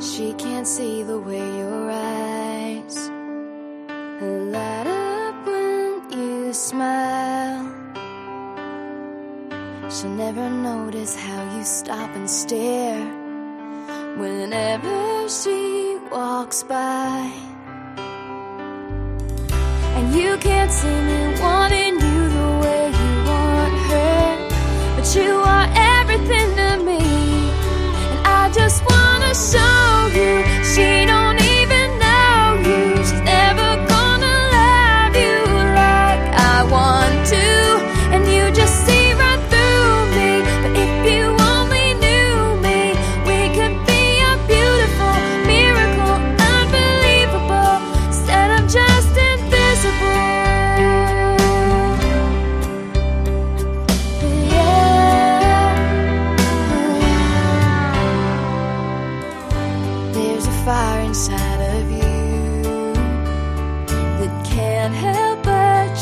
She can't see the way your eyes light up when you smile. She'll never notice how you stop and stare whenever she walks by. And you can't see me wanting.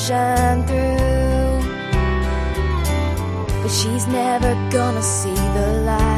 shine through. But she's never gonna see the light.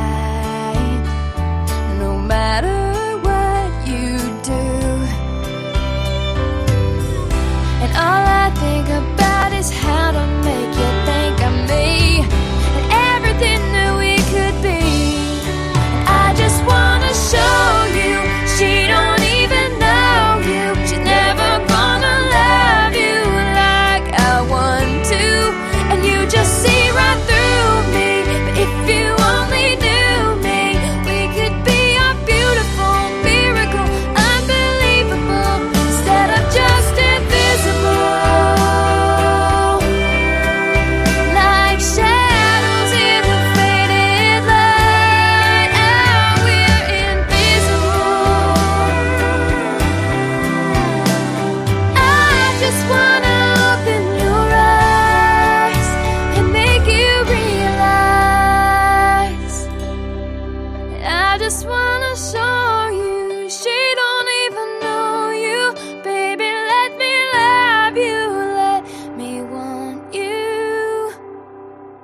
just wanna show you she don't even know you. Baby, let me love you, let me want you.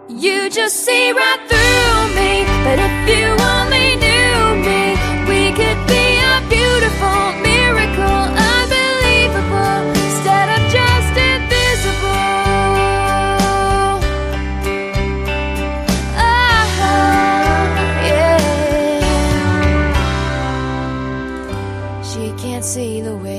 You just see right through me, but if you see the way